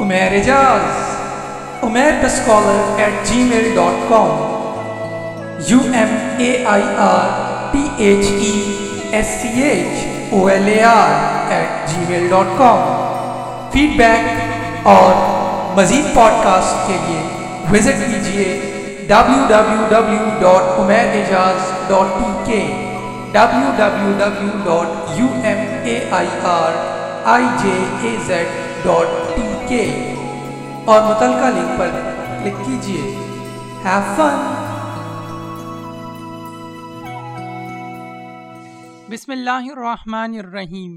Umair Ijaz Umair the scholar at Gmail dot com U M A I R T H E S C H O L A R at Gmail dot com feedback اور مزید podcast کے لیے visit کیجیے W W W dot Aamir Ejaz dot P K W W W dot U M A I R I J A Z dot K اور متعلقہ link پر click کیجیے have fun بسم اللہ الرحمن الرحیم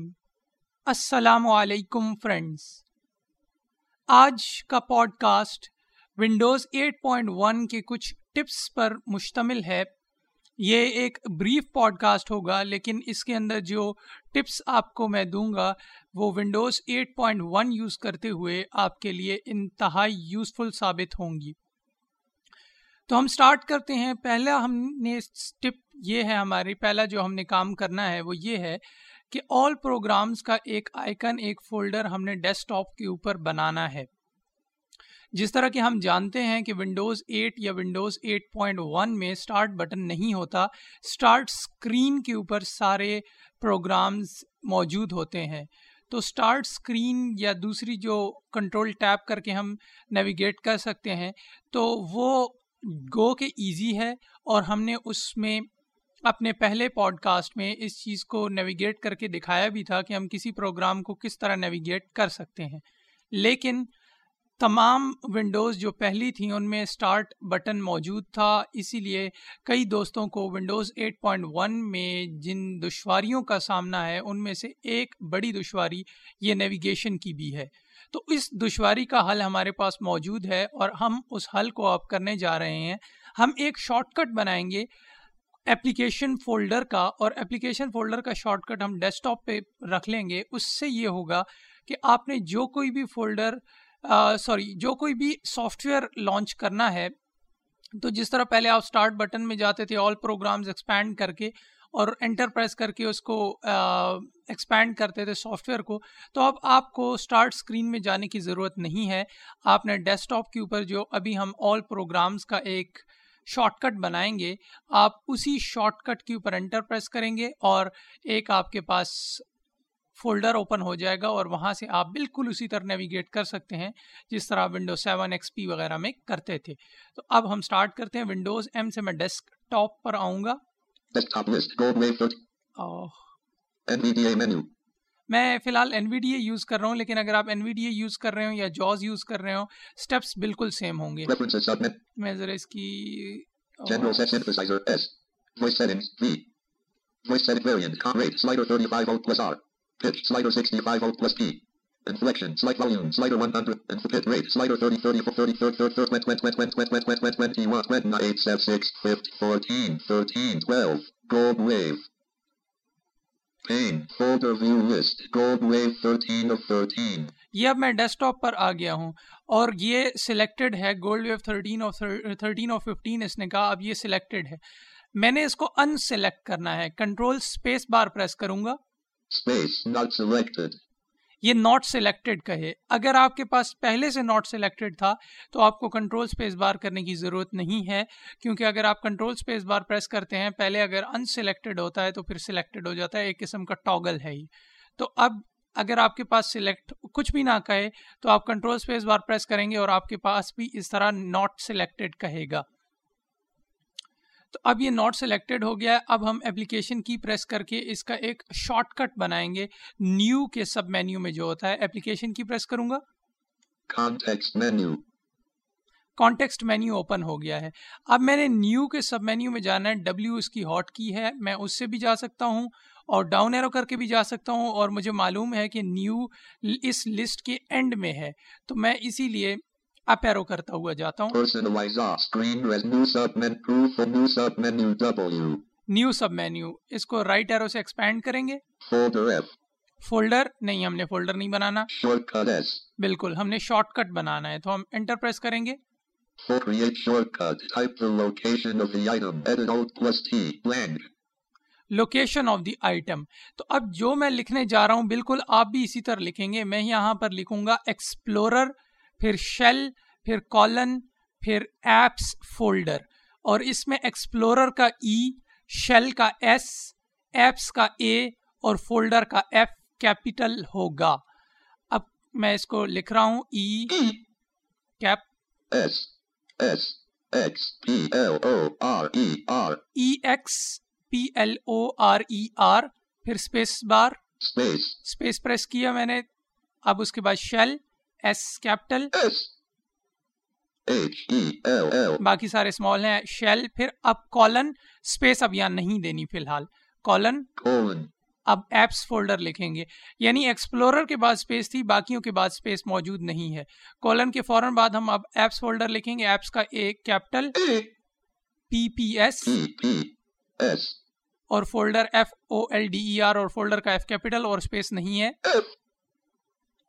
السلام علیکم فرینڈز آج کا پوڈ کاسٹ ونڈوز 8.1 کے کچھ ٹپس پر مشتمل ہے. یہ ایک بریف پوڈ کاسٹ ہوگا، لیکن اس کے اندر جو ٹپس آپ کو میں دوں گا، وہ ونڈوز 8.1 یوز کرتے ہوئے آپ کے لیے انتہائی یوزفل ثابت ہوں گی۔ تو ہم سٹارٹ کرتے ہیں۔ پہلا ہم نے ٹپ یہ ہے ہماری، پہلا جو ہم نے کام کرنا ہے وہ یہ ہے کہ آل پروگرامز کا ایک آئکن ایک فولڈر ہم نے ڈیسک ٹاپ کے اوپر بنانا ہے۔ جس طرح کہ ہم جانتے ہیں کہ ونڈوز 8 یا ونڈوز 8.1 میں سٹارٹ بٹن نہیں ہوتا سٹارٹ سکرین کے اوپر سارے پروگرامز موجود ہوتے ہیں۔ تو سٹارٹ سکرین یا دوسری جو کنٹرول ٹیپ کر کے ہم نیویگیٹ کر سکتے ہیں، تو وہ گو کے ایزی ہے اور ہم نے اس میں اپنے پہلے پوڈ کاسٹ میں اس چیز کو نیویگیٹ کر کے دکھایا بھی تھا کہ ہم کسی پروگرام کو کس طرح نیویگیٹ کر سکتے ہیں۔ لیکن تمام ونڈوز جو پہلی تھیں ان میں اسٹارٹ بٹن موجود تھا، اسی لیے کئی دوستوں کو ونڈوز 8.1 میں جن دشواریوں کا سامنا ہے، ان میں سے ایک بڑی دشواری یہ نیویگیشن کی بھی ہے۔ تو اس دشواری کا حل ہمارے پاس موجود ہے اور ہم اس حل کو آپ کرنے جا رہے ہیں۔ ہم ایک شارٹ کٹ بنائیں گے اپلیکیشن فولڈر کا اور اپلیکیشن فولڈر کا شارٹ کٹ ہم ڈیسک ٹاپ پہ رکھ لیں گے۔ اس سے یہ ہوگا کہ آپ نے جو کوئی بھی فولڈر سوری، جو کوئی بھی سافٹ ویئر لانچ کرنا ہے، تو جس طرح پہلے آپ اسٹارٹ بٹن میں جاتے تھے آل پروگرامز ایکسپینڈ کر کے اور انٹر پریس کر کے اس کو ایکسپینڈ کرتے تھے سافٹ ویئر کو، تو اب آپ کو اسٹارٹ اسکرین میں جانے کی ضرورت نہیں ہے۔ آپ نے ڈیسک ٹاپ کے اوپر جو ابھی ہم آل پروگرامز کا ایک شارٹ کٹ بنائیں گے، آپ اسی شارٹ کٹ کے اوپر انٹر پریس کریں گے اور ایک آپ کے پاس فولڈر اوپن ہو جائے گا اور وہاں سے آپ بالکل اسی طرح نیویگیٹ کر سکتے ہیں جس طرح ونڈوز سیون ایکس پی وغیرہ میں کرتے تھے۔ تو اب ہم سٹارٹ کرتے ہیں ونڈوز ایم سے میں ڈیسک ٹاپ پر آؤں گا۔ میں فی الحال N V D A use کر رہا ہوں لیکن اگر آپ N V D A use کر رہے ہوں یا جوز یوز کر رہے ہوں اسٹیپس بالکل سیم ہوں گے۔ میں ذرا اس کی Inflection, slight volume, slider 100, and hit rate, slider 30, 30, 30, 30, 30, 30, 20, 20, 20, 20, 20, 20, 21, 28, 6, 50, 14, 13, 12, gold wave. Pane, folder view list, gold wave 13 of 13. یہ اب میں ڈیسک ٹاپ پر آ گیا ہوں اور یہ سلیکٹڈ ہے گولڈ ویو 13 اور 13 اور 15 اس نے کہا اب یہ سلیکٹڈ ہے میں نے اس کو ان سلیکٹ کرنا ہے کنٹرول سپیس بار پریس کروں گا Space, not selected. یہ ناٹ سلیکٹڈ کہے۔ اگر آپ کے پاس پہلے سے ناٹ سلیکٹڈ تھا تو آپ کو کنٹرول سپیس بار کرنے کی ضرورت نہیں ہے کیونکہ اگر آپ کنٹرول سپیس بار پریس کرتے ہیں پہلے اگر ان سلیکٹڈ ہوتا ہے تو پھر سلیکٹڈ ہو جاتا ہے ایک قسم کا ٹاگل ہے ہی۔ تو اب اگر آپ کے پاس سلیکٹ کچھ بھی نہ کہے تو آپ کنٹرول سپیس بار پریس کریں گے اور آپ کے پاس بھی اس طرح ناٹ سلیکٹڈ کہے گا۔ تو اب یہ ناٹ سلیکٹڈ ہو گیا ہے۔ اب ہم اپلیکیشن کی پریس کر کے اس کا ایک شارٹ کٹ بنائیں گے۔ نیو کے سب مینیو میں جو ہوتا ہے اپلیکیشن کی پریس کروں گا۔ Context menu. Context menu open ہو گیا ہے۔ اب میں نے نیو کے سب مینیو میں جانا ہے۔ ڈبلیو اس کی ہاٹ کی ہے۔ میں اس سے بھی جا سکتا ہوں اور ڈاؤن ایرو کر کے بھی جا سکتا ہوں۔ اور مجھے معلوم ہے کہ نیو اس لسٹ کے اینڈ میں ہے۔ تو میں اسی لیے اپ ایرو کرتا ہوا جاتا ہوں. نیو سب مینیو اس کو رائٹ ایرو سے ایکسپینڈ کریں گے. فولڈر نہیں ہم نے فولڈر نہیں بنانا. بالکل ہم نے شارٹ کٹ بنانا ہے تو ہم انٹر پریس کریں گے. لوکیشن آف دی آئٹم تو اب جو میں لکھنے جا رہا ہوں بالکل آپ بھی اسی طرح لکھیں گے میں یہاں پر لکھوں گا ایکسپلورر پھر شیل پھر کالن پھر ایپس فولڈر اور اس میں ایکسپلورر کا ای شیل کا ایس ایپس کا اے اور فولڈر کا ایف کیپیٹل ہوگا۔ اب میں اس کو لکھ رہا ہوں۔ E cap E X P L O R E R. پھر اسپیس بار۔ اسپیس پریس کیا میں نے۔ اب اس کے بعد شیل۔ ایس کیپٹل E باقی سارے اسمال ہیں. شیل پھر اب کالن اسپیس اب یہاں نہیں دینی فی الحال. کالن اب ایپس فولڈر لکھیں گے. یعنی ایکسپلورر کے بعد اسپیس تھی باقیوں کے بعد اسپیس موجود نہیں ہے. کالن کے فوراً بعد ہم اب ایپس فولڈر لکھیں گے. ایپس کا ایک capital P P S P P S. اور folder F O L D E R اور فولڈر کا ایف کیپٹل اور اسپیس نہیں ہے.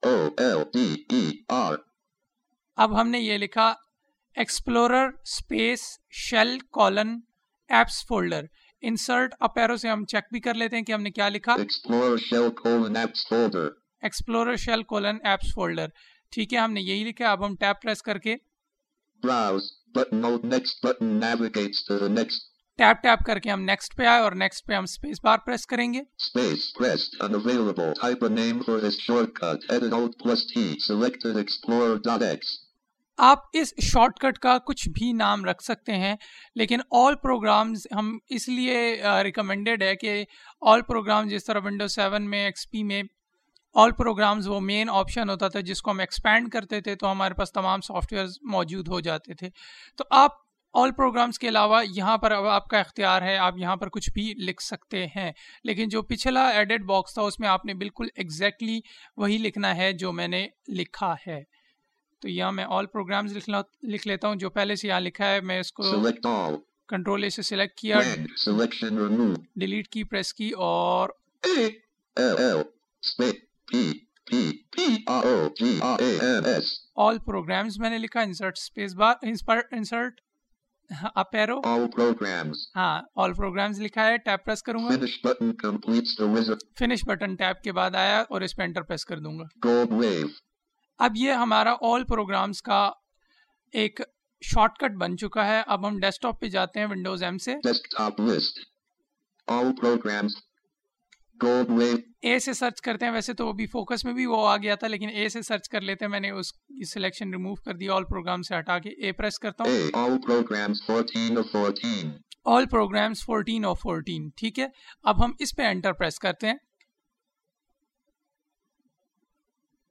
F O L D E R. اب ہم نے یہ لکھا explorer space shell colon apps folder insert up arrow سے ہم چیک بھی کر لیتے ہیں کہ ہم نے کیا لکھا؟ Explorer shell colon apps folder. Explorer shell colon apps folder ٹھیک ہے ہم نے یہی لکھا اب ہم ٹیپ پریس کر کے navigates to the next tab tab کر کے ہم نیکسٹ پہ آئے اور نیکسٹ پہ ہم اسپیس بار پریس کریں گے۔ Space pressed unavailable. Type a name for this shortcut. Edit alt plus T. Selected explorer.x آپ اس شارٹ کٹ کا کچھ بھی نام رکھ سکتے ہیں لیکن آل پروگرامز ہم اس لیے ریکمینڈیڈ ہے کہ آل پروگرام جس طرح ونڈو سیون میں ایکس پی میں آل پروگرامز وہ مین آپشن ہوتا تھا جس کو ہم ایکسپینڈ کرتے تھے تو ہمارے پاس تمام سافٹ ویئرز موجود ہو جاتے تھے۔ تو آپ آل پروگرامز کے علاوہ یہاں پر اب آپ کا اختیار ہے آپ یہاں پر کچھ بھی لکھ سکتے ہیں۔ لیکن جو پچھلا ایڈٹ باکس تھا اس میں آپ نے بالکل ایگزیکٹلی وہی لکھنا ہے جو میں نے لکھا ہے۔ تو یہاں میں آل پروگرامز لکھ لکھ لیتا ہوں۔ جو پہلے سے یہاں لکھا ہے میں اس کو کنٹرول اے سے سلیکٹ کیا۔ ڈیلیٹ کی پریس کی اور آل پروگرامز میں نے لکھا۔ Insert space bar insert all programs. ہاں آل پروگرامز لکھا ہے ٹیپ پریس کروں گا۔ فنش بٹن ٹیپ کے بعد آیا اور اس پہ انٹر پریس کر دوں گا۔ اب یہ ہمارا آل پروگرامز کا ایک شارٹ کٹ بن چکا ہے۔ اب ہم ڈیسک ٹاپ پہ جاتے ہیں ونڈوز ایم سے۔ اے سے سرچ کرتے ہیں ویسے تو وہ بھی فوکس میں بھی وہ آ گیا تھا لیکن اے سے سرچ کر لیتے ہیں میں نے اس کی سلیکشن ریموو کر دی آل پروگرام سے ہٹا کے اے پریس کرتا ہوں۔ A all programs 14 of 14 all programs 14 اور 14 ٹھیک ہے؟ اب ہم اس پہ انٹر پریس کرتے ہیں۔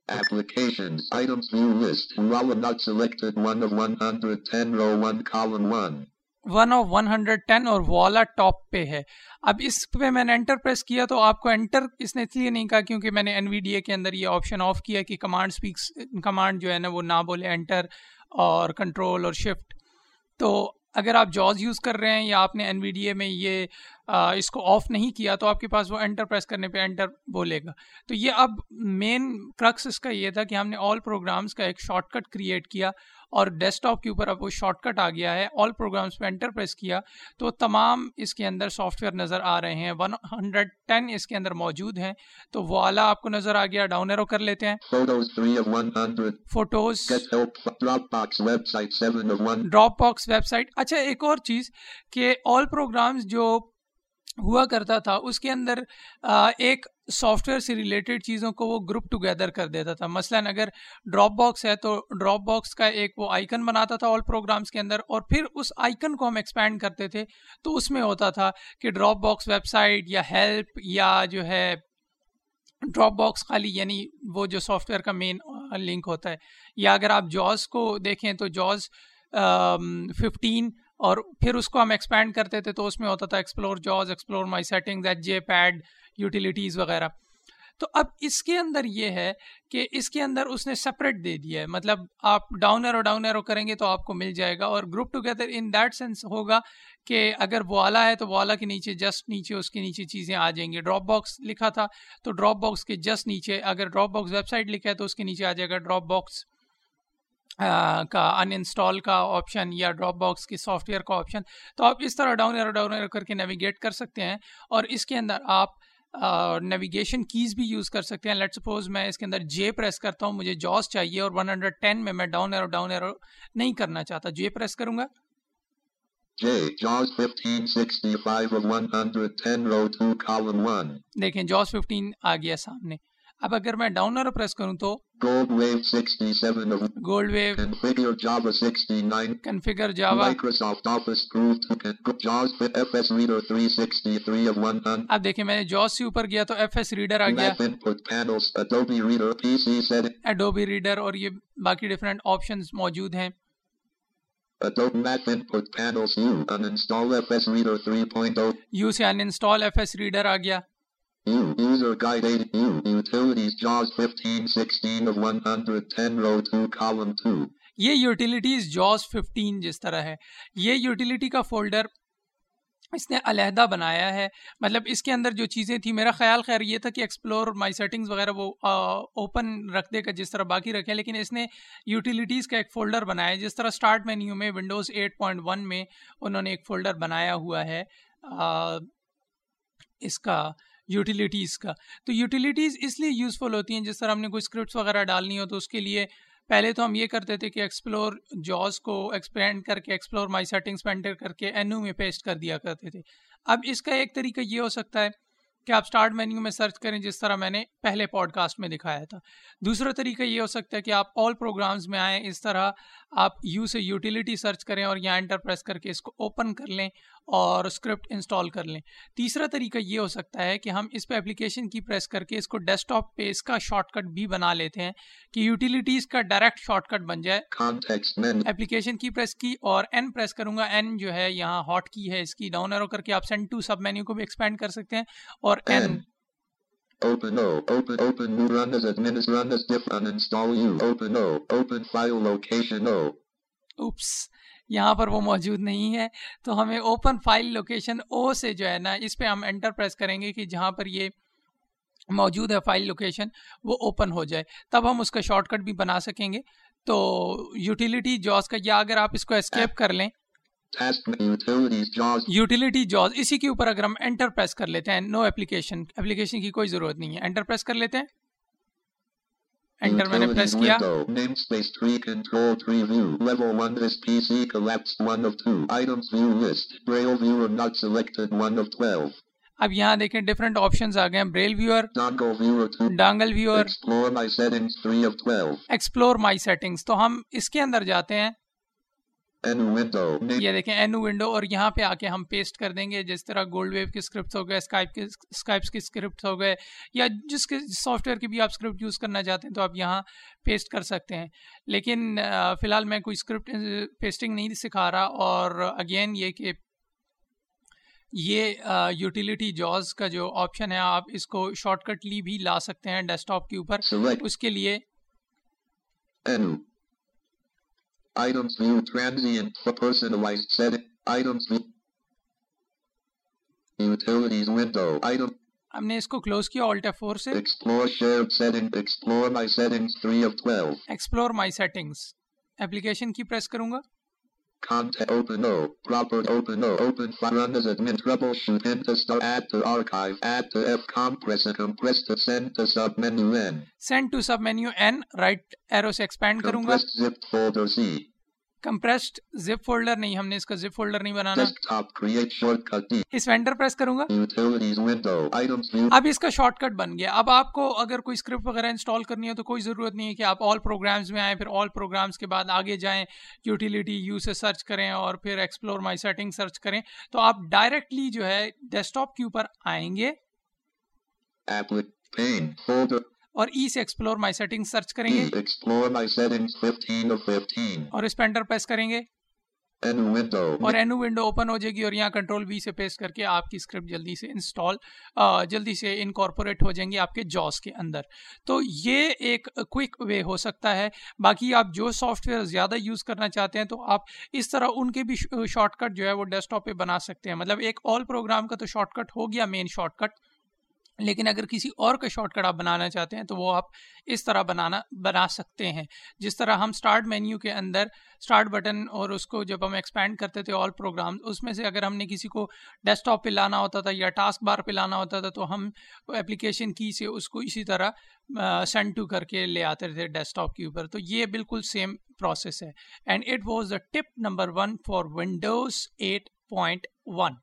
Applications items view list row not selected 1 of 110 row 1 column 1 one of one hundred ten اور والا ٹاپ پہ ہے۔ اب اس پہ میں نے انٹر پریس کیا تو آپ کو انٹر اس نے اس لیے نہیں کہا کیونکہ میں نے این وی ڈی اے کے اندر یہ آپشن آف کیا کہ کمانڈ اسپیکس کمانڈ جو ہے نا وہ نہ بولے انٹر اور کنٹرول اور شفٹ تو اگر آپ جاز یوز کر رہے ہیں یا آپ نے این وی ڈی اے میں یہ اس کو آف نہیں کیا تو آپ کے پاس وہ انٹر پریس کرنے پہ انٹر بولے گا۔ تو یہ اب مین کرکس اس کا یہ تھا کہ ہم نے آل پروگرامز کا ایک شارٹ کٹ کریٹ کیا۔ اور ڈیسک ٹاپ کے اوپر اب وہ شارٹ کٹ آ گیا ہے آل پروگرامس پہ انٹر پریس کیا۔ تو تمام اس کے اندر سافٹ ویئر نظر آ رہے ہیں ون ہنڈریڈ ٹین اس کے اندر موجود ہیں۔ تو وہ اعلیٰ آپ کو نظر آ گیا ڈاؤن ایرو کر لیتے ہیں۔ Photos 3 of 100 photos get help dropbox website 7 of 1 Dropbox website اچھا ایک اور چیز کہ آل پروگرامز جو ہوا کرتا تھا اس کے اندر ایک سافٹ ویئر سے ریلیٹڈ چیزوں کو وہ گروپ ٹوگیدر کر دیتا تھا۔ مثلا اگر ڈراپ باکس ہے تو ڈراپ باکس کا ایک وہ آئیکن بناتا تھا آل پروگرامس کے اندر اور پھر اس آئیکن کو ہم ایکسپینڈ کرتے تھے تو اس میں ہوتا تھا کہ ڈراپ باکس ویب سائٹ یا ہیلپ یا جو ہے ڈراپ باکس خالی یعنی وہ جو سافٹ ویئر کا مین لنک ہوتا ہے۔ یا اگر آپ جاز کو دیکھیں تو جاز ففٹین اور پھر اس کو ہم ایکسپینڈ کرتے تھے تو اس میں ہوتا تھا explore jazz explore my setting H J pad utilities وغیرہ۔ تو اب اس کے اندر یہ ہے کہ اس کے اندر اس نے سپریٹ دے دیا ہے۔ مطلب آپ ڈاؤن ایرو ڈاؤن ایرو کریں گے تو آپ کو مل جائے گا اور group together in that sense ہوگا کہ اگر والا ہے تو والا کے نیچے جسٹ نیچے اس کے نیچے چیزیں آ جائیں گی۔ ڈراپ باکس لکھا تھا تو ڈراپ باکس کے جسٹ نیچے اگر ڈراپ باکس ویب سائٹ لکھا ہے تو اس کے نیچے آ جائے گا ڈراپ باکس کا ان انسٹال کا آپشن یا ڈراپ باکس کی سافٹ ویئر کا آپشن تو آپ اس طرح ڈاؤن ایرو ڈاؤن ایرو کر کے نیویگیٹ کر سکتے ہیں اور اس کے اندر آپ نیویگیشن کیز بھی یوز کر سکتے ہیں. لیٹ سپوز میں اس کے اندر جے پریس کرتا ہوں. مجھے جاس چاہیے اور ون ہنڈریڈ ٹین میں میں ڈاؤن ایرو ڈاؤن ایرو نہیں کرنا چاہتا. جے پریس کروں گا؟ J, JAWS 1565 of 110, row 2, column 1. دیکھیں جاس ففٹین آ گیا سامنے. اب اگر میں ڈاؤن ایرو پریس کروں تو Gold Wave 67 of Gold Wave Configure Java 69. Configure Java Office proved to con- JAWS fit FS Reader 363 of 100. اب دیکھیں میں نے جاس سے اوپر گیا تو ایف ایس ریڈر آ گیا. Panels, Adobe Reader, PC setting, Adobe Reader اور یہ باقی ڈفرینٹ آپشنز موجود ہیں. Adobe Map input panels, U, uninstall FS Reader 3.0, U سے ایف ایس ریڈر آ گیا. User Guide 8, U, Utilities JAWS 1516 of 110, row 2, column 2. یہ یوٹیلیٹیز جاز 15 جس طرح ہے یہ یوٹیلیٹی کا فولڈر اس نے علیحدہ بنایا ہے۔ مطلب اس کے اندر جو چیزیں تھیں میرا خیال خیر یہ تھا کہ ایکسپلور مائی سیٹنگز وغیرہ وہ اوپن رکھ دے گا جس طرح باقی رکھے لیکن اس نے یوٹیلیٹیز کا ایک فولڈر بنایا جس طرح اسٹارٹ مینیو میں ونڈوز 8.1 میں انہوں نے ایک فولڈر بنایا ہوا ہے۔ آ، اس کا یوٹیلیٹیز کا۔ تو یوٹیلیٹیز اس لیے یوزفل ہوتی ہیں، جس طرح ہم نے کوئی اسکرپٹس وغیرہ ڈالنی ہو تو اس کے لیے پہلے تو ہم یہ کرتے تھے کہ ایکسپلور جاز کو ایکسپینڈ کر کے، ایکسپلور مائی سیٹنگس پینٹر کر کے اینو میں پیسٹ کر دیا کرتے تھے۔ اب اس کا ایک طریقہ یہ ہو سکتا ہے کہ آپ اسٹارٹ مینیو میں سرچ کریں جس طرح میں نے پہلے پوڈ کاسٹ میں دکھایا تھا۔ دوسرا طریقہ یہ ہو سکتا ہے کہ آپ آل پروگرامز میں آئیں اس طرح آپ یو سے یوٹیلیٹی سرچ کریں اور یہاں انٹر پریس کر کے اس کو اوپن کر لیں اور اسکرپٹ انسٹال کر لیں۔ تیسرا طریقہ یہ ہو سکتا ہے کہ ہم اس پہ اپلیکیشن کی پریس کر کے اس کو ڈیسک ٹاپ پہ اس کا شارٹ کٹ بھی بنا لیتے ہیں کہ یوٹیلیٹیز کا ڈائریکٹ شارٹ کٹ بن جائے۔ اپلیکیشن کی پریس کی اور این پریس کروں گا۔ این جو ہے یہاں ہاٹ کی ہے اس کی ڈاؤن ایرو کر کے آپ سینڈ ٹو سب مینیو کو بھی ایکسپینڈ کر سکتے ہیں اور N N. Open O, open, open, new run as admin, run as diff, uninstall U, open O, open file location O. Oops یہاں پر وہ موجود نہیں ہے۔ تو ہمیں اوپن فائل لوکیشن او سے جو ہے نا اس پہ ہم انٹر پریس کریں گے کہ جہاں پر یہ موجود ہے فائل لوکیشن وہ اوپن ہو جائے۔ تب ہم اس کا شارٹ کٹ بھی بنا سکیں گے۔ تو یوٹیلیٹی جاز کا یا اگر آپ اس کو اسکیپ کر لیں۔ یوٹیلیٹی جاز اسی کے اوپر اگر ہم انٹر پریس کر لیتے ہیں نو اپلیکیشن اپلیکیشن کی کوئی ضرورت نہیں ہے۔ انٹر پریس کر لیتے ہیں۔ انٹر میں نے پریس کیا۔ window, namespace tree, control tree view, level 1, this PC collapsed 1 of 2, items view list, braille viewer not selected 1 of 12, اب یہاں دیکھیں ڈفرینٹ آپشنز آ گئے ہیں۔ Braille viewer dongle viewer 2, dongle viewer explore my settings 3 of 12, explore my settings تو ہم اس کے اندر جاتے ہیں۔ یہ دیکھیں اینو ونڈو اور یہاں پہ آ کے ہم پیسٹ کر دیں گے جس طرح گولڈ ویو کے اسکرپٹس ہو گئے اسکائپ کے اسکائپس کے اسکرپٹس ہو گئے یا جس کے سافٹ ویئر کی بھی آپ اسکرپٹ یوز کرنا چاہتے ہیں تو آپ یہاں پیسٹ کر سکتے ہیں۔ لیکن فی الحال میں کوئی اسکرپٹ پیسٹنگ نہیں سکھا رہا اور اگین یہ کہ یہ یوٹیلیٹی جاز کا جو آپشن ہے آپ اس کو شارٹ کٹلی بھی لا سکتے ہیں ڈیسک ٹاپ کے اوپر۔ اس کے لیے. Items view transient for personalized setting, items view, utilities window, item, ہم نے اس کو کلوز کیا آلٹ ایف فور سے explore shared setting, explore my settings 3 of 12. Explore my settings application کی پریس کروں گا Content open O, proper open O, open file run as admin, troubleshoot, hint to start, add to archive, add to F, compress and compress to send to sub menu N, to sub menu N right arrow سے expand کروں گا compressed zip folder C, compressed zip folder نہیں ہم نے اس کا zip folder نہیں بنانا۔ اس vendor press کروں گا۔ اب اس کا شارٹ کٹ بن گیا۔ اب آپ کو اگر کوئی اسکرپٹ وغیرہ انسٹال کرنی ہو تو کوئی ضرورت نہیں ہے کہ آپ آل پروگرامز میں آئیں پھر آل پروگرامز کے بعد آگے جائیں یوٹیلیٹی یو سے سرچ کریں اور پھر ایکسپلور مائی سیٹنگ سرچ کریں۔ تو آپ ڈائریکٹلی جو ہے ڈیسک ٹاپ کے اوپر آئیں گے۔ اور ای سے ایکسپلور مائی سیٹنگ سرچ کریں گے۔ E, explore my settings 15 of 15, اور اس پہ انٹر پریس کریں گے۔ اور اینو ونڈو اوپن ہو جائے گی اور یہاں کنٹرول وی سے پیسٹ کر کے آپ کی اسکرپٹ جلدی سے انسٹال جلدی سے انکارپوریٹ ہو جائیں گی آپ کے جاس کے اندر۔ تو یہ ایک کوئک وے ہو سکتا ہے۔ باقی آپ جو سافٹ ویئر زیادہ یوز کرنا چاہتے ہیں تو آپ اس طرح ان کے بھی شارٹ کٹ جو ہے وہ ڈیسک ٹاپ پہ بنا سکتے ہیں۔ مطلب ایک آل پروگرام کا تو شارٹ کٹ ہو گیا مین شارٹ کٹ لیکن اگر کسی اور کا شارٹ کٹ آپ بنانا چاہتے ہیں تو وہ آپ اس طرح بنانا، بنا سکتے ہیں۔ جس طرح ہم سٹارٹ مینیو کے اندر سٹارٹ بٹن اور اس کو جب ہم ایکسپینڈ کرتے تھے آل پروگرام اس میں سے اگر ہم نے کسی کو ڈیسک ٹاپ پہ لانا ہوتا تھا یا ٹاسک بار پہ لانا ہوتا تھا تو ہم اپلیکیشن کی سے اس کو اسی طرح سینڈ ٹو کر کے لے آتے تھے ڈیسک ٹاپ کے اوپر۔ تو یہ بالکل سیم پروسیس ہے۔ And it was the tip number one for Windows eight point one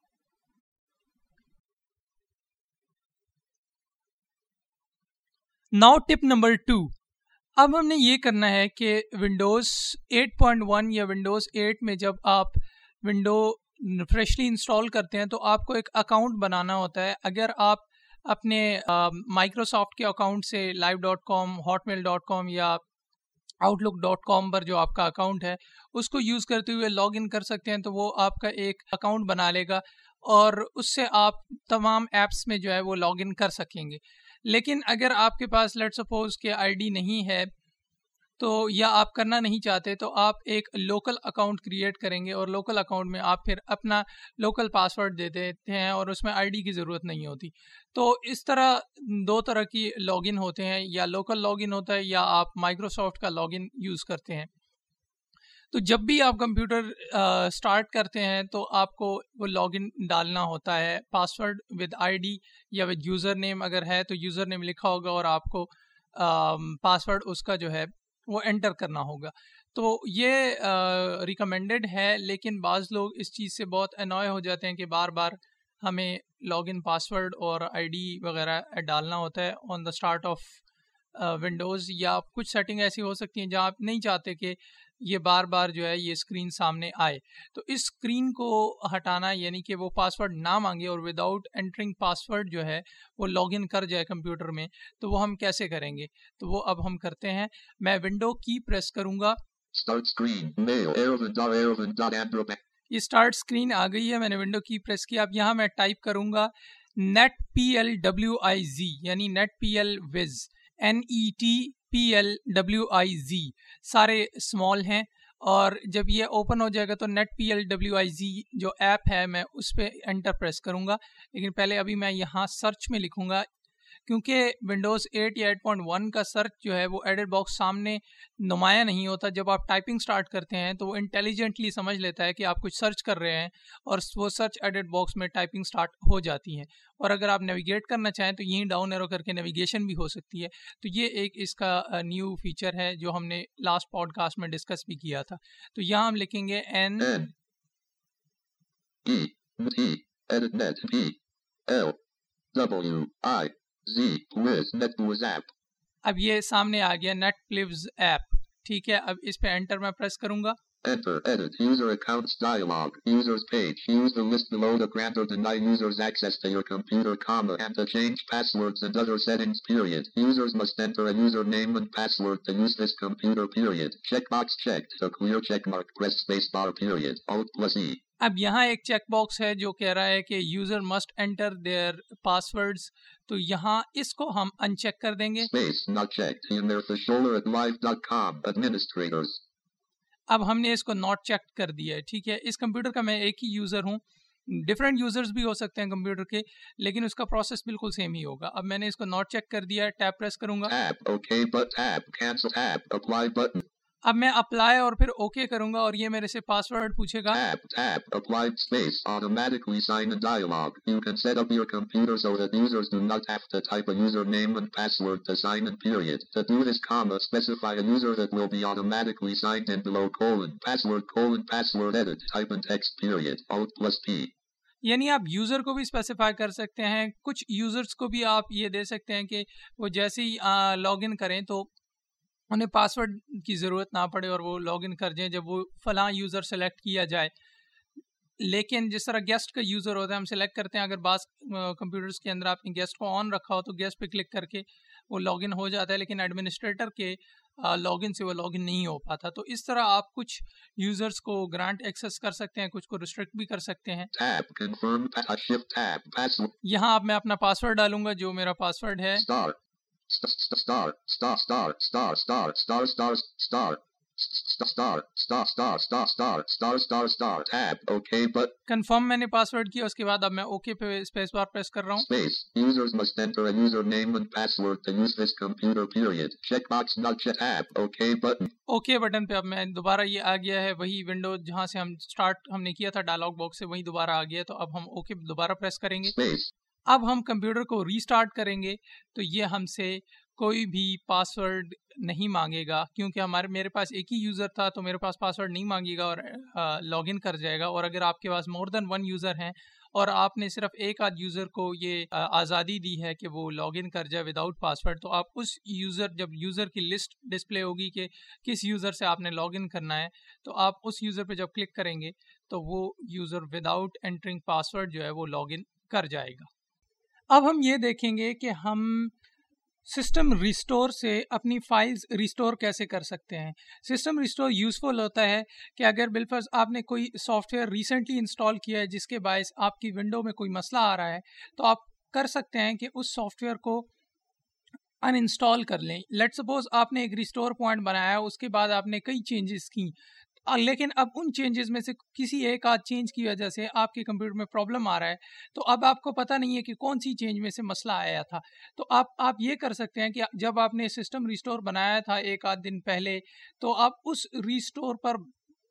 now tip number two اب ہم نے یہ کرنا ہے کہ ونڈوز ایٹ پوائنٹ ون یا ونڈوز ایٹ میں جب آپ ونڈو فریشلی انسٹال کرتے ہیں تو آپ کو ایک اکاؤنٹ بنانا ہوتا ہے۔ اگر آپ اپنے مائکروسافٹ کے اکاؤنٹ سے live dot com hotmail dot com یا آؤٹ لک ڈاٹ کام پر جو آپ کا اکاؤنٹ ہے، اس کو یوز کرتے ہوئے لاگ ان کر سکتے ہیں تو وہ آپ کا ایک اکاؤنٹ بنا لے گا اور اس سے آپ تمام ایپس میں جو ہے وہ لاگ ان کر سکیں گے۔ لیکن اگر آپ کے پاس لیٹ سپوز کہ آئی ڈی نہیں ہے، تو یا آپ کرنا نہیں چاہتے، تو آپ ایک لوکل اکاؤنٹ کریٹ کریں گے اور لوکل اکاؤنٹ میں آپ پھر اپنا لوکل پاسورڈ دے دیتے ہیں اور اس میں آئی ڈی کی ضرورت نہیں ہوتی۔ تو اس طرح دو طرح کی لاگ ان ہوتے ہیں، یا لوکل لاگ ان ہوتا ہے یا آپ مائکروسافٹ کا لاگ ان یوز کرتے ہیں۔ تو جب بھی آپ کمپیوٹر اسٹارٹ کرتے ہیں تو آپ کو وہ لاگ ان ڈالنا ہوتا ہے۔ پاسورڈ ود آئی ڈی یا ود یوزر نیم اگر ہے تو یوزر نیم لکھا ہوگا اور آپ کو پاسورڈ اس کا جو ہے وہ انٹر کرنا ہوگا۔ تو یہ ریکمینڈیڈ ہے لیکن بعض لوگ اس چیز سے بہت انوائے ہو جاتے ہیں کہ بار بار ہمیں لاگ ان پاسورڈ اور آئی ڈی وغیرہ ڈالنا ہوتا ہے on the start of Windows یا کچھ سیٹنگ ایسی ہو سکتی ہیں جہاں آپ نہیں چاہتے کہ یہ بار بار جو ہے یہ اسکرین سامنے آئے۔ تو اس اسکرین کو ہٹانا یعنی کہ وہ پاسورڈ نہ مانگے اور وداؤٹ انٹرنگ پاسورڈ جو ہے وہ لاگ ان کر جائے کمپیوٹر میں تو وہ ہم کیسے کریں گے؟ تو وہ اب ہم کرتے ہیں۔ میں ونڈو کی پریس کروں گا۔ یہ اسٹارٹ اسکرین آ گئی ہے۔ میں نے ونڈو کی پریس کیا۔ اب یہاں میں ٹائپ کروں گا net P L W I Z یعنی net P L wiz N E T P L W I Z سارے اسمال ہیں اور جب یہ اوپن ہو جائے گا تو net P L W I Z جو ایپ ہے میں اس پہ انٹر پریس کروں گا، لیکن پہلے ابھی میں یہاں سرچ میں لکھوں گا کیونکہ ونڈوز ایٹ یا ایٹ پوائنٹ ون کا سرچ جو ہے وہ ایڈٹ باکس سامنے نمایاں نہیں ہوتا۔ جب آپ ٹائپنگ سٹارٹ کرتے ہیں تو وہ انٹیلیجنٹلی سمجھ لیتا ہے کہ آپ کچھ سرچ کر رہے ہیں اور وہ سرچ ایڈٹ باکس میں ٹائپنگ سٹارٹ ہو جاتی ہیں۔ اور اگر آپ نیویگیٹ کرنا چاہیں تو یہیں ڈاؤن ایرو کر کے نیویگیشن بھی ہو سکتی ہے۔ تو یہ ایک اس کا نیو فیچر ہے جو ہم نے لاسٹ پوڈ کاسٹ میں ڈسکس بھی کیا تھا۔ تو یہاں ہم لکھیں گے این W I اب یہ سامنے آ گیا نیٹ لوز ایپ ٹھیک ہے؟ اب اس پہ انٹر میں پریس کروں گا۔ ٹھیک اب یہاں ایک چیک باکس ہے جو کہہ رہا ہے کہ user must enter their passwords تو یہاں اس کو ہم ان چیک کر دیں گے۔ اب ہم نے اس کو ناٹ چیک کر دیا ہے ٹھیک ہے؟ اس کمپیوٹر کا میں ایک ہی یوزر ہوں۔ ڈفرینٹ یوزرز بھی ہو سکتے ہیں کمپیوٹر کے لیکن اس کا پروسیس بالکل سیم ہی ہوگا۔ اب میں نے اس کو ناٹ چیک کر دیا ہے ٹیپ پریس کروں گا۔ اب میں اپلائی اور پھر اوکے کروں گا اور یہ میرے سے پاسورڈ پوچھے گا۔ یعنی آپ یوزر کو بھی اسپیسیفائی کر سکتے ہیں کچھ یوزرس کو بھی آپ یہ دے سکتے ہیں کہ وہ جیسے ہی لاگ ان کریں تو انہیں پاسورڈ کی ضرورت نہ پڑے اور وہ لاگ ان کر جائیں جب وہ فلاں یوزر سلیکٹ کیا جائے۔ لیکن جس طرح گیسٹ کا یوزر ہوتا ہے ہم سلیکٹ کرتے ہیں۔ اگر بعض کمپیوٹرس کے اندر آپ نے گیسٹ کو آن رکھا ہو تو گیسٹ پہ کلک کر کے وہ لاگ ان ہو جاتا ہے لیکن ایڈمنسٹریٹر کے لاگ ان سے وہ لاگ ان نہیں ہو پاتا۔ تو اس طرح آپ کچھ یوزرس کو گرانٹ ایکسیس کر سکتے ہیں کچھ کو ریسٹرکٹ بھی کر سکتے ہیں۔ یہاں اب میں اپنا پاسورڈ ڈالوں گا جو میرا پاسورڈ ہے۔ Star, star, star, star, star, star, star, star, star, Star, star, star, star, star, star, star, star, star, tab, okay, but confirm میں نے پاسورڈ کیا اس کے بعد اب میں اوکے پہ اسپیس بار پریس کر رہا ہوں space. Users must enter a username and password to use this computer, period. Checkbox not check tab, okay, button. Okay button پہ اب میں دوبارہ یہ آ گیا ہے وہی ونڈو جہاں سے ہم سٹارٹ ہم نے کیا تھا ڈائلاگ باکس سے وہی دوبارہ آ گیا تو اب ہم اوکے دوبارہ پریس کریں گے Space. اب ہم کمپیوٹر کو ریسٹارٹ کریں گے تو یہ ہم سے کوئی بھی پاسورڈ نہیں مانگے گا کیونکہ ہمارے، میرے پاس ایک ہی یوزر تھا تو میرے پاس پاسورڈ نہیں مانگے گا اور لاگ ان کر جائے گا اور اگر آپ کے پاس مور دین ون یوزر ہیں اور آپ نے صرف ایک آدھ یوزر کو یہ آزادی دی ہے کہ وہ لاگ ان کر جائے وداؤٹ پاسورڈ تو آپ اس یوزر جب یوزر کی لسٹ ڈسپلے ہوگی کہ کس یوزر سے آپ نے لاگ ان کرنا ہے تو آپ اس یوزر پہ جب کلک کریں گے تو وہ یوزر وداؤٹ انٹرنگ پاسورڈ جو ہے وہ لاگ ان کر جائے گا۔ اب ہم یہ دیکھیں گے کہ ہم سسٹم ریسٹور سے اپنی فائلز ریسٹور کیسے کر سکتے ہیں۔ سسٹم ریسٹور یوزفل ہوتا ہے کہ اگر بالفرض آپ نے کوئی سافٹ ویئر ریسنٹلی انسٹال کیا ہے جس کے باعث آپ کی ونڈو میں کوئی مسئلہ آ رہا ہے تو آپ کر سکتے ہیں کہ اس سافٹ ویئر کو ان انسٹال کر لیں۔ لیٹ سپوز آپ نے ایک ریسٹور پوائنٹ بنایا، اس کے بعد آپ نے کئی چینجز کی لیکن اب ان چینجز میں سے کسی ایک آدھ چینج کی وجہ سے آپ کے کمپیوٹر میں پرابلم آ رہا ہے، تو اب آپ کو پتہ نہیں ہے کہ کون سی چینج میں سے مسئلہ آیا تھا۔ تو آپ آپ یہ کر سکتے ہیں کہ جب آپ نے سسٹم ریسٹور بنایا تھا ایک آدھ دن پہلے، تو آپ اس ریسٹور پر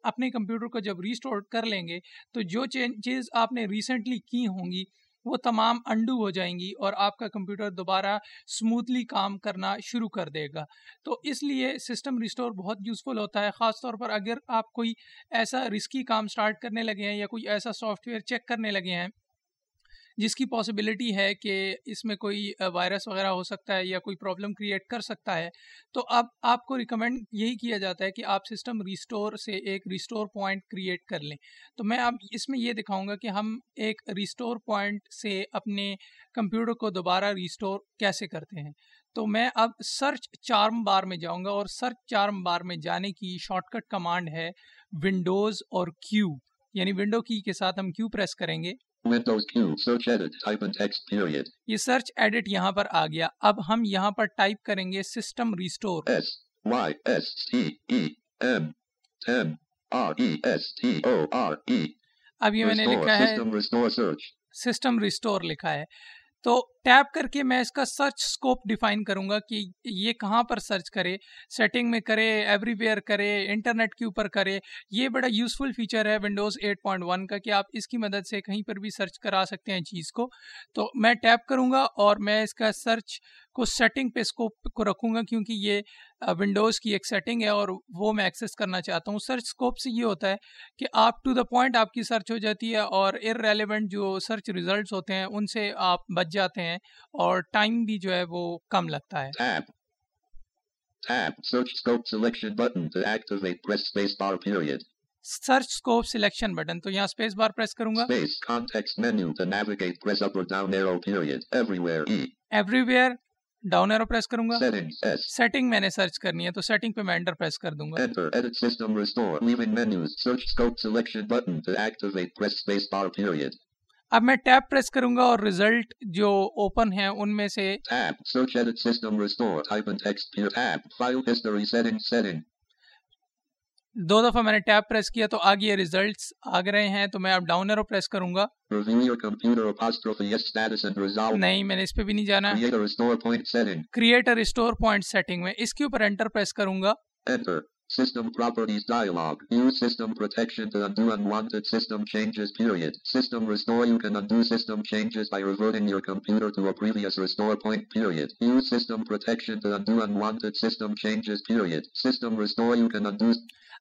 اپنے کمپیوٹر کو جب ریسٹور کر لیں گے، تو جو چینجز آپ نے ریسنٹلی کی ہوں گی وہ تمام انڈو ہو جائیں گی اور آپ کا کمپیوٹر دوبارہ سموتھلی کام کرنا شروع کر دے گا۔ تو اس لیے سسٹم ریسٹور بہت یوزفل ہوتا ہے، خاص طور پر اگر آپ کوئی ایسا رسکی کام سٹارٹ کرنے لگے ہیں یا کوئی ایسا سافٹ ویئر چیک کرنے لگے ہیں جس کی پاسبلٹی ہے کہ اس میں کوئی وائرس وغیرہ ہو سکتا ہے یا کوئی پرابلم کریٹ کر سکتا ہے، تو اب آپ کو ریکمینڈ یہی کیا جاتا ہے کہ آپ سسٹم ریسٹور سے ایک ریسٹور پوائنٹ کریٹ کر لیں۔ تو میں اب اس میں یہ دکھاؤں گا کہ ہم ایک ریسٹور پوائنٹ سے اپنے کمپیوٹر کو دوبارہ ریسٹور کیسے کرتے ہیں۔ تو میں اب سرچ چارم بار میں جاؤں گا اور سرچ چارم بار میں جانے کی شارٹ کٹ کمانڈ ہے ونڈوز اور کیو یعنی ونڈو کی کے ساتھ ہم کیو پریس کریں گے۔ Windows Q. Search edit. Type in text, period. یہ سرچ ایڈٹ یہاں پر آ گیا اب ہم یہاں پر ٹائپ کریں گے system restore S. Y. S. T. E. M. M. R. E. S. T. O. R. E. اب یہ میں نے. لکھا ہے. سسٹم ریسٹور لکھا ہے تو ٹیپ کر کے میں اس کا سرچ سکوپ ڈیفائن کروں گا کہ یہ کہاں پر سرچ کرے سیٹنگ میں کرے ایوری ویئر کرے انٹرنیٹ کے اوپر کرے۔ یہ بڑا یوزفل فیچر ہے ونڈوز 8.1 کا کہ آپ اس کی مدد سے کہیں پر بھی سرچ کرا سکتے ہیں چیز کو۔ تو میں ٹیپ کروں گا اور میں اس کا سرچ کو سیٹنگ پہ اسکوپ کو رکھوں گا کیونکہ یہ ونڈوز کی ایک سیٹنگ ہے اور وہ میں ایکسیس کرنا چاہتا ہوں۔ سرچ اسکوپ سے یہ ہوتا ہے کہ آپ ٹو دا پوائنٹ آپ کی سرچ ہو جاتی ہے اور ار ریلیونٹ جو سرچ ریزلٹس ہوتے ہیں ان سے آپ بچ جاتے ہیں۔ ہیں اور ٹائم بھی جو ہے وہ کم لگتا ہے۔ Tab. Tab. Search scope selection button to activate press space bar period. Search scope selection button تو یہاں اسپیس بار پریس کروں گا۔ ایوریویئر ڈاؤن ایرو پریس کروں گا۔ سیٹنگ میں نے سرچ کرنی ہے تو سیٹنگ پہ میں اب میں ٹیپ پریس کروں گا اور ریزلٹ جو اوپن ہیں ان میں سے Tab. Search edit system restore. Type in text. Period. Tab. File history setting. Setting. دو دفعہ میں نے ٹیپ پریس کیا تو آگے یہ ریزلٹس آ رہے ہیں تو میں اب ڈاؤن ایرو پریس کروں گا and. نہیں میں نے اس پہ بھی نہیں جانا. کریٹ ریسٹور پوائنٹ سیٹنگ میں اس کے اوپر انٹر پریس کروں گا Enter. System properties dialog. Use system protection to undo unwanted system changes. Period. System restore. You can undo system changes by reverting your computer to a previous restore point. Period. Use system protection to undo unwanted system changes. Period. System restore. You can undo.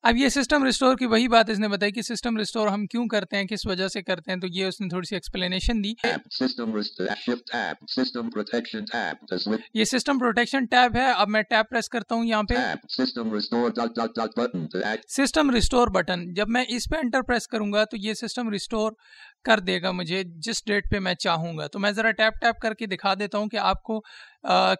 اب یہ system restore کی وہی بات اس نے بتائی کہ system restore ہم کیوں کرتے ہیں کس وجہ سے کرتے ہیں؟ تو یہ اس نے تھوڑی سی ایکسپلینیشن دی۔ یہ سسٹم پروٹیکشن ٹیب ہے۔ اب میں ٹیپ پریس کرتا ہوں یہاں پہ. سسٹم ریسٹور بٹن جب میں اس پہ انٹر پریس کروں گا تو یہ سسٹم ریسٹور کر دے گا مجھے جس ڈیٹ پہ میں چاہوں گا۔ تو میں ذرا ٹیپ ٹیپ کر کے دکھا دیتا ہوں کہ آپ کو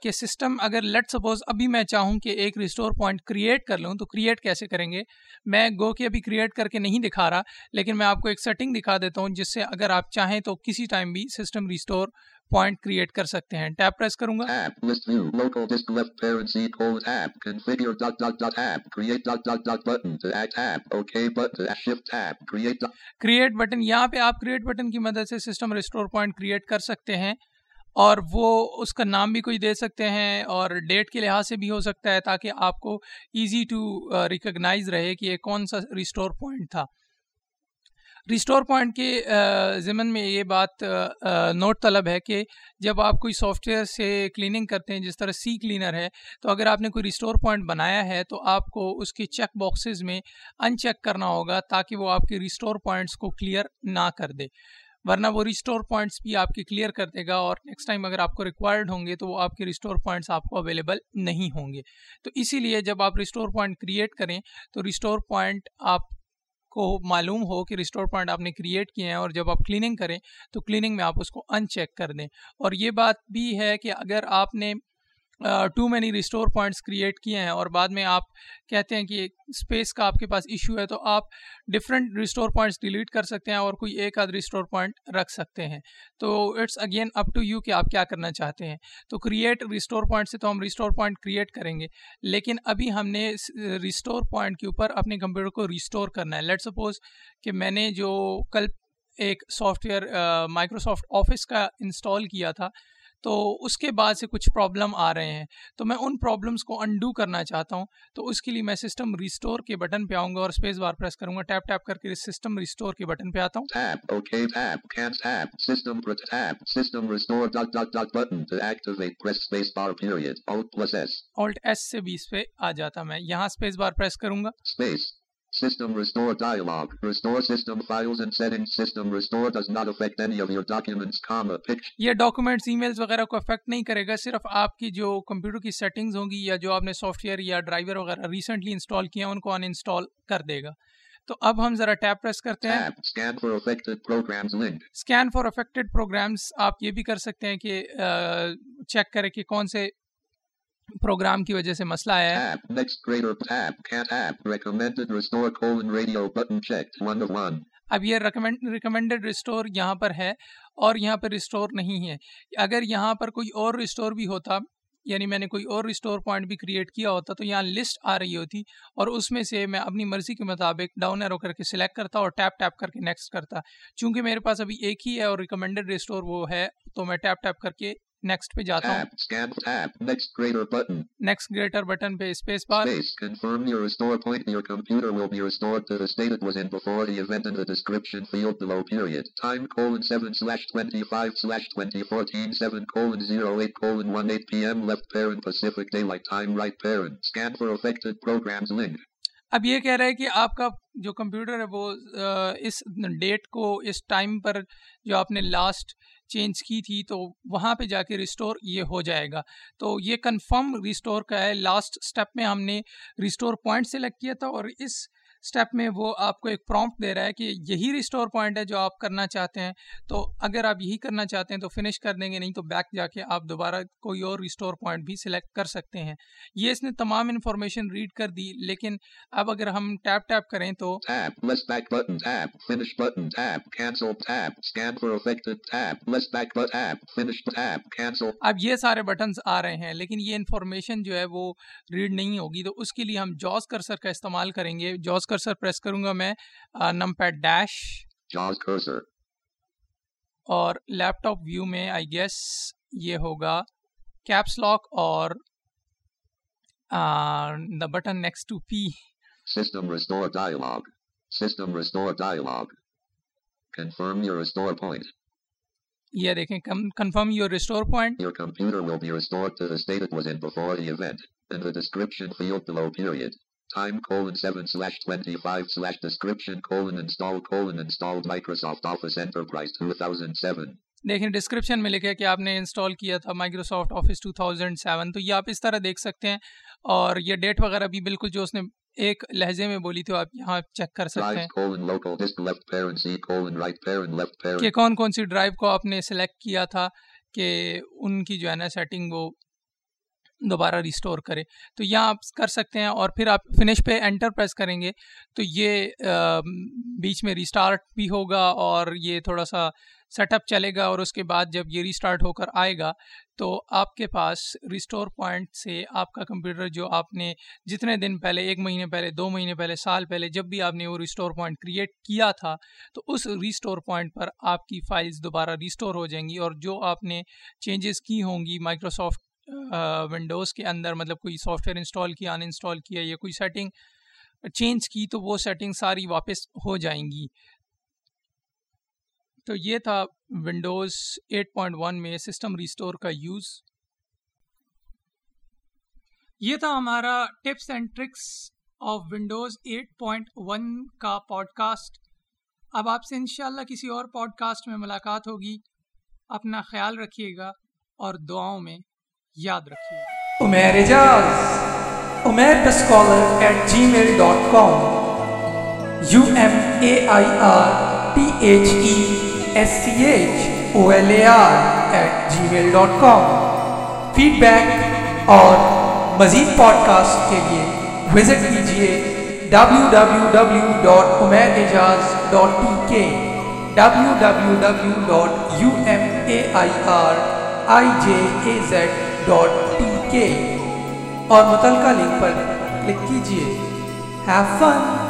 کہ سسٹم اگر لیٹ سپوز ابھی میں چاہوں کہ ایک ریسٹور پوائنٹ کریٹ کر لوں، تو کریٹ کیسے کریں گے؟ میں گو کہ ابھی کریٹ کر کے نہیں دکھا رہا، لیکن میں آپ کو ایک سیٹنگ دکھا دیتا ہوں جس سے اگر آپ چاہیں تو کسی ٹائم بھی سسٹم ریسٹور پوائنٹ کریٹ کر سکتے ہیں۔ ٹیپ پریس کروں گا۔ کریٹ بٹن یہاں پہ آپ کریٹ بٹن کی مدد سے سسٹم ریسٹور پوائنٹ کریٹ کر سکتے ہیں اور وہ اس کا نام بھی کوئی دے سکتے ہیں اور ڈیٹ کے لحاظ سے بھی ہو سکتا ہے تاکہ آپ کو ایزی ٹو ریکگنائز رہے کہ یہ کون سا ریسٹور پوائنٹ تھا۔ ریسٹور پوائنٹ کے ضمن میں یہ بات نوٹ طلب ہے کہ جب آپ کوئی سافٹ ویئر سے کلیننگ کرتے ہیں، جس طرح سی کلینر ہے، تو اگر آپ نے کوئی ریسٹور پوائنٹ بنایا ہے، تو آپ کو اس کے چیک باکسز میں ان چیک کرنا ہوگا تاکہ وہ آپ کے ریسٹور پوائنٹس کو کلیئر نہ کر دے۔ ورنہ وہ ریسٹور پوائنٹس بھی آپ کے کلیئر کر دے گا اور نیکسٹ ٹائم اگر آپ کو ریکوائرڈ ہوں گے، تو وہ آپ کے ریسٹور پوائنٹس آپ کو اویلیبل نہیں ہوں گے۔ تو اسی لیے جب آپ ریسٹور پوائنٹ کریٹ کریں، تو ریسٹور پوائنٹ آپ کو معلوم ہو کہ ریسٹور پوائنٹ آپ نے کریٹ کیے ہیں اور جب آپ کلیننگ کریں تو کلیننگ میں آپ اس کو ان چیک کر دیں۔ اور یہ بات بھی ہے کہ اگر آپ نے too many restore points create کیے ہیں اور بعد میں آپ کہتے ہیں کہ اسپیس کا آپ کے پاس ایشو ہے تو آپ ڈفرینٹ ریسٹور پوائنٹس ڈیلیٹ کر سکتے ہیں اور کوئی ایک آدھ ریسٹور پوائنٹ رکھ سکتے ہیں۔ تو it's again up to you کہ آپ کیا کرنا چاہتے ہیں۔ تو کریٹ ریسٹور پوائنٹ سے تو ہم ریسٹور پوائنٹ کریٹ کریں گے۔ لیکن ابھی ہم نے ریسٹور پوائنٹ کے اوپر اپنے کمپیوٹر کو ریسٹور کرنا ہے۔ لیٹ سپوز کہ میں نے جو کل ایک سافٹ ویئر مائکروسافٹ آفس کا انسٹال کیا تھا۔ تو اس کے بعد سے کچھ پرابلم آ رہے ہیں۔ تو میں ان پرابلمس کو انڈو کرنا چاہتا ہوں۔ تو اس کے لیے میں سسٹم ریسٹور کے بٹن پہ آؤں گا اور اسپیس بار پریس کروں گا۔ ٹیپ ٹیپ کر کے سسٹم ریسٹور کے بٹن پہ آتا ہوں۔ آلٹ ایس سے بیس پہ آ جاتا میں یہاں اسپیس بار پریس کروں گا۔ System restore dialog. Restore system files and settings. System restore does not affect any of your documents, comma, picture. یہ ڈاکومنٹس ای میلز وغیرہ کو افیکٹ نہیں کرے گا صرف آپ کی جو کمپیوٹر کی سیٹنگز ہوں گی یا جو آپ نے سافٹ ویئر یا ڈرائیور وغیرہ ریسنٹلی انسٹال ہیں ان کو ان انسٹال کر دے گا تو اب ہم ذرا ٹیپ پریس کرتے ہیں اسکین فار افیکٹڈ پروگرامس آپ یہ بھی کر سکتے ہیں کہ چیک کریں کہ کون سے پروگرام کی وجہ سے مسئلہ ہے۔ اب یہ ریکمینڈیڈ ریسٹور یہاں پر ہے اور یہاں پر ریسٹور نہیں ہے۔ اگر یہاں پر کوئی اور ریسٹور بھی ہوتا یعنی میں نے کوئی اور ریسٹور پوائنٹ بھی کریٹ کیا ہوتا تو یہاں لسٹ آ رہی ہوتی اور اس میں سے میں اپنی مرضی کے مطابق ڈاؤن ایرو کر کے سلیکٹ کرتا اور ٹیپ ٹیپ کر کے نیکسٹ کرتا۔ چونکہ میرے پاس ابھی ایک ہی ہے اور ریکمینڈیڈ ریسٹور وہ ہے تو میں ٹیپ ٹیپ کر کے اب یہ کہہ رہا ہے کہ آپ کا جو کمپیوٹر ہے وہ اس ڈیٹ کو اس ٹائم پر جو آپ نے لاسٹ چینج کی تھی تو وہاں پہ جا کے ریسٹور یہ ہو جائے گا۔ تو یہ کنفرم ریسٹور کا ہے۔ لاسٹ سٹیپ میں ہم نے ریسٹور پوائنٹ سلیکٹ کیا تھا اور اس اسٹیپ میں وہ آپ کو ایک پرومپٹ دے رہا ہے کہ یہی ریسٹور پوائنٹ ہے جو آپ کرنا چاہتے ہیں۔ تو اگر آپ یہی کرنا چاہتے ہیں تو فنش کر دیں گے نہیں تو بیک جا کے آپ دوبارہ کوئی اور ریسٹور پوائنٹ بھی سلیکٹ کر سکتے ہیں۔ یہ اس نے تمام انفارمیشن ریڈ کر دی لیکن اب اگر ہم ٹیپ ٹیپ کریں تو اب یہ سارے بٹنس آ رہے ہیں لیکن یہ انفارمیشن جو ہے وہ ریڈ نہیں ہوگی۔ تو اس کے لیے ہم جوز کرسر کا استعمال کریں گے۔ جوز کرسر پریس کروں گا میں نم پیڈ ڈیش اور لیپ ٹاپ ویو میں آئی گیس یہ ہوگا کیپس لاک اور the button next to P system restore dialog system restore dialog confirm your restore point یہ دیکھیں confirm your restore point your computer will be restored to the state it was in before the event. In the description field below period. Time colon 7 slash 25 slash description colon install colon installed Microsoft Office Enterprise 2007 دیکھیں description میں لکھے کہ آپ نے install کیا تھا Microsoft office 2007 تو یہ آپ اس طرح دیکھ سکتے ہیں اور یہ ڈیٹ وغیرہ بھی بالکل جو اس نے ایک لہجے میں بولی تو آپ یہاں چیک کر سکتے ہیں کہ کون کون سی ڈرائیو کو آپ نے سلیکٹ کیا تھا کہ ان کی جو ہے نا سیٹنگ وہ دوبارہ ریسٹور کرے۔ تو یہاں آپ کر سکتے ہیں اور پھر آپ فنش پہ انٹر پریس کریں گے۔ تو یہ بیچ میں ریسٹارٹ بھی ہوگا اور یہ تھوڑا سا سیٹ اپ چلے گا اور اس کے بعد جب یہ ریسٹارٹ ہو کر آئے گا، تو آپ کے پاس ریسٹور پوائنٹ سے آپ کا کمپیوٹر جو آپ نے جتنے دن پہلے، ایک مہینے پہلے، دو مہینے پہلے، سال پہلے جب بھی آپ نے وہ ریسٹور پوائنٹ کریٹ کیا تھا، تو اس ریسٹور پوائنٹ پر آپ کی فائلز دوبارہ ریسٹور ہو جائیں گی اور جو آپ نے چینجز کی ہوں گی مائکروسافٹ ونڈوز کے اندر مطلب کوئی سافٹ ویئر انسٹال کیا ان انسٹال کیا یا کوئی سیٹنگ چینج کی، تو وہ سیٹنگ ساری واپس ہو جائیں گی۔ تو یہ تھا ونڈوز 8.1 میں سسٹم ریسٹور کا یوز یہ تھا ہمارا tips and tricks of Windows 8.1 کا پوڈ کاسٹ اب آپ سے انشاءاللہ کسی اور پوڈ کاسٹ میں ملاقات ہوگی۔ اپنا خیال رکھیے گا اور دعاؤں میں۔ یاد رکھیے۔ Umair Ijaz Umair the scholar at Gmail dot com. U M A I R T H E S C H O L A R at Gmail dot com. Feedback اور مزید پوڈ کاسٹ کے لیے visit کیجیے W W W dot Umair Ijaz dot T K W W W dot U M A I R I J A Z dot T K اور متعلقہ link پر click کیجیے have فن